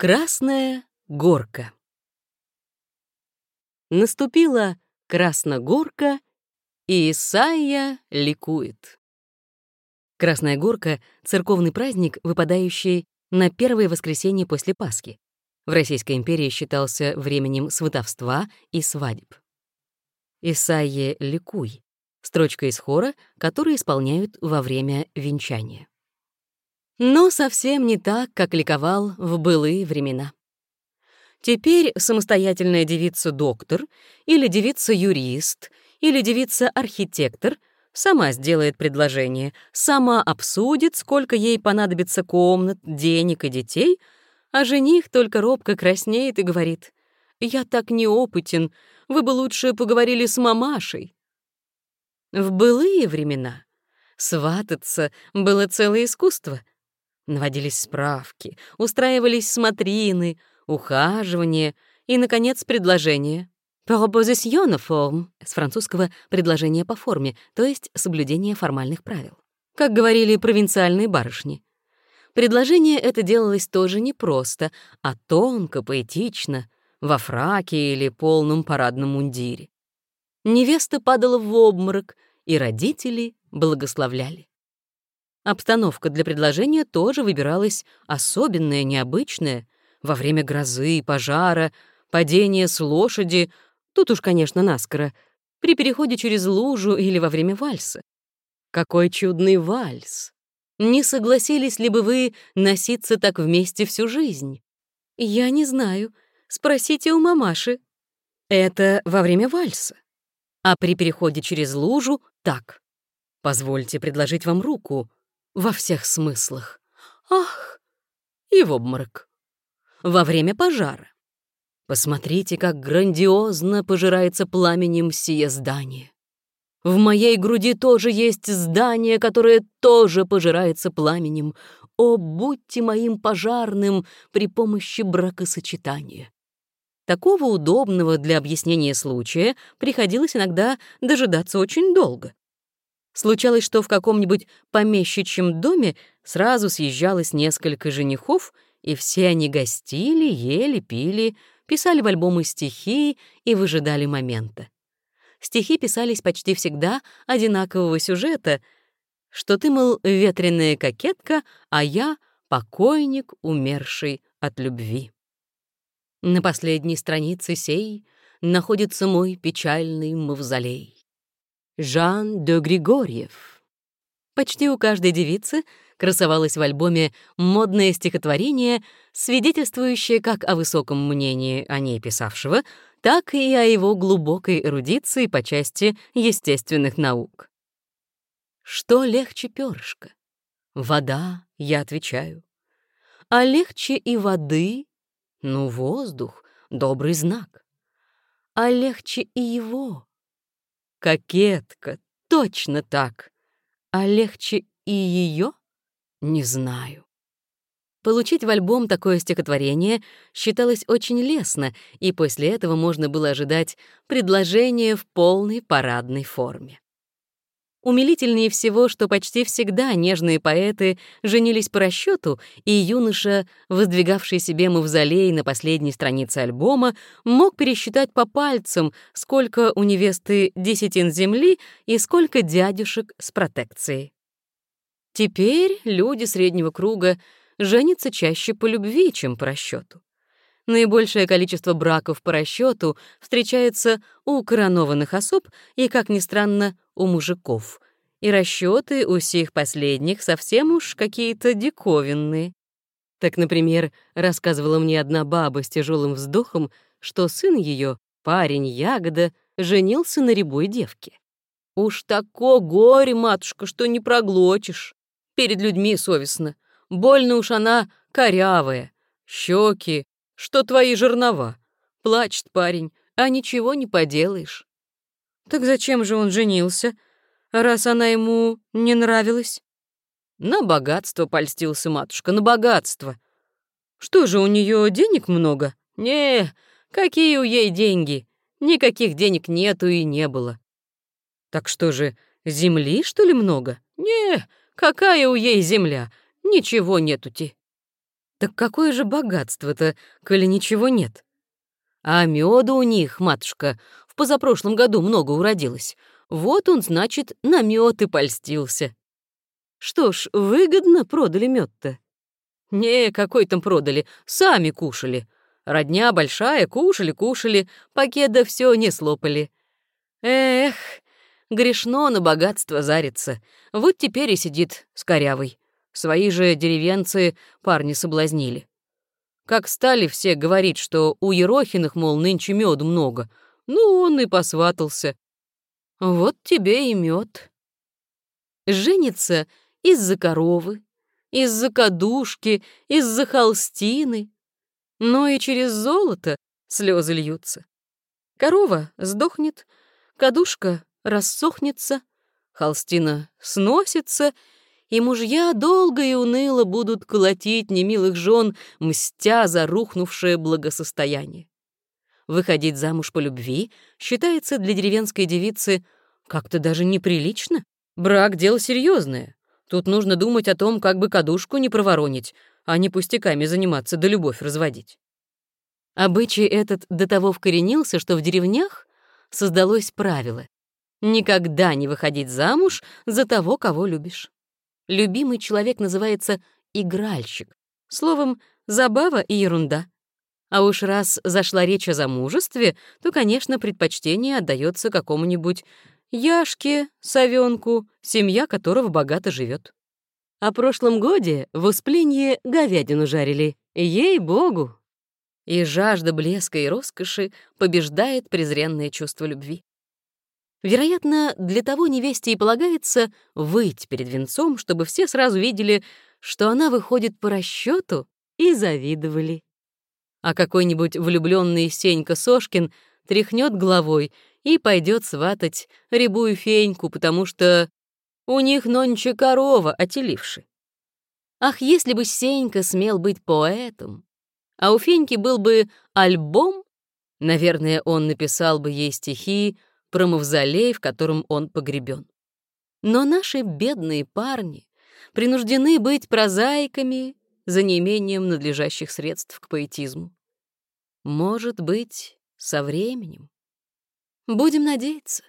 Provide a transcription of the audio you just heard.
Красная горка. Наступила Красногорка, и Исайя ликует. Красная горка — церковный праздник, выпадающий на первое воскресенье после Пасхи. В Российской империи считался временем сватовства и свадеб. Исайе ликуй — строчка из хора, который исполняют во время венчания. Но совсем не так, как ликовал в былые времена. Теперь самостоятельная девица-доктор или девица-юрист или девица-архитектор сама сделает предложение, сама обсудит, сколько ей понадобится комнат, денег и детей, а жених только робко краснеет и говорит «Я так неопытен, вы бы лучше поговорили с мамашей». В былые времена свататься было целое искусство — Наводились справки, устраивались смотрины, ухаживания и, наконец, предложения. «Proposition de forme» с французского «предложение по форме», то есть соблюдение формальных правил. Как говорили провинциальные барышни. Предложение это делалось тоже не просто, а тонко, поэтично, во фраке или полном парадном мундире. Невеста падала в обморок, и родители благословляли. Обстановка для предложения тоже выбиралась особенная, необычная. Во время грозы, пожара, падения с лошади, тут уж, конечно, наскоро, при переходе через лужу или во время вальса. Какой чудный вальс! Не согласились ли бы вы носиться так вместе всю жизнь? Я не знаю. Спросите у мамаши. Это во время вальса. А при переходе через лужу — так. Позвольте предложить вам руку во всех смыслах. Ах! И в обморок. Во время пожара. Посмотрите, как грандиозно пожирается пламенем сие здание. В моей груди тоже есть здание, которое тоже пожирается пламенем. О, будьте моим пожарным при помощи бракосочетания. Такого удобного для объяснения случая приходилось иногда дожидаться очень долго. Случалось, что в каком-нибудь помещичьем доме сразу съезжалось несколько женихов, и все они гостили, ели, пили, писали в альбомы стихи и выжидали момента. Стихи писались почти всегда одинакового сюжета, что ты, мол, ветреная кокетка, а я — покойник, умерший от любви. На последней странице сей находится мой печальный мавзолей. Жан де Григорьев. Почти у каждой девицы красовалось в альбоме модное стихотворение, свидетельствующее как о высоком мнении о ней писавшего, так и о его глубокой эрудиции по части естественных наук. Что легче перышка? Вода, я отвечаю. А легче и воды? Ну, воздух — добрый знак. А легче и его? Кокетка, точно так. А легче и ее? Не знаю. Получить в альбом такое стихотворение считалось очень лестно, и после этого можно было ожидать предложения в полной парадной форме. Умилительнее всего, что почти всегда нежные поэты женились по расчету, и юноша, воздвигавший себе мавзолей на последней странице альбома, мог пересчитать по пальцам, сколько у невесты десятин земли и сколько дядюшек с протекцией. Теперь люди среднего круга женятся чаще по любви, чем по расчету. Наибольшее количество браков по расчету встречается у коронованных особ и, как ни странно, у мужиков. И расчеты у сих последних совсем уж какие-то диковинные. Так, например, рассказывала мне одна баба с тяжелым вздохом, что сын ее, парень Ягода, женился на рябой девке. «Уж тако горе, матушка, что не проглотишь. Перед людьми совестно. Больно уж она корявая. Щеки, что твои жернова. Плачет парень, а ничего не поделаешь. Так зачем же он женился, раз она ему не нравилась? На богатство польстился матушка, на богатство. Что же, у нее денег много? Не, какие у ей деньги? Никаких денег нету и не было. Так что же, земли, что ли, много? Не, какая у ей земля? Ничего нету-ти. Так какое же богатство-то, коли ничего нет? А меда у них, матушка, в позапрошлом году много уродилось. Вот он, значит, на мед и польстился. Что ж, выгодно продали мед то Не, какой там продали, сами кушали. Родня большая, кушали-кушали, пакета все не слопали. Эх, грешно на богатство зариться. Вот теперь и сидит с корявой. Свои же деревенцы парни соблазнили. Как стали все говорить, что у Ерохиных, мол, нынче меду много, ну, он и посватался. Вот тебе и мед. Женится из-за коровы, из-за кадушки, из-за холстины. Но и через золото слезы льются. Корова сдохнет, кадушка рассохнется, холстина сносится — и мужья долго и уныло будут колотить немилых жен, мстя за рухнувшее благосостояние. Выходить замуж по любви считается для деревенской девицы как-то даже неприлично. Брак — дело серьезное. Тут нужно думать о том, как бы кадушку не проворонить, а не пустяками заниматься да любовь разводить. Обычай этот до того вкоренился, что в деревнях создалось правило — никогда не выходить замуж за того, кого любишь любимый человек называется игральщик. Словом, забава и ерунда. А уж раз зашла речь о замужестве, то, конечно, предпочтение отдается какому-нибудь Яшке, совенку, семья которого богато живет. О прошлом годе в Успленье говядину жарили. Ей-богу! И жажда блеска и роскоши побеждает презренное чувство любви. Вероятно, для того невесте и полагается выйти перед венцом, чтобы все сразу видели, что она выходит по расчету и завидовали. А какой-нибудь влюбленный Сенька Сошкин тряхнет головой и пойдет сватать рябую феньку, потому что у них нонче корова отеливши. Ах, если бы Сенька смел быть поэтом, а у Феньки был бы альбом, наверное, он написал бы ей стихи про мавзолей, в котором он погребен. Но наши бедные парни принуждены быть прозаиками за неимением надлежащих средств к поэтизму. Может быть, со временем. Будем надеяться.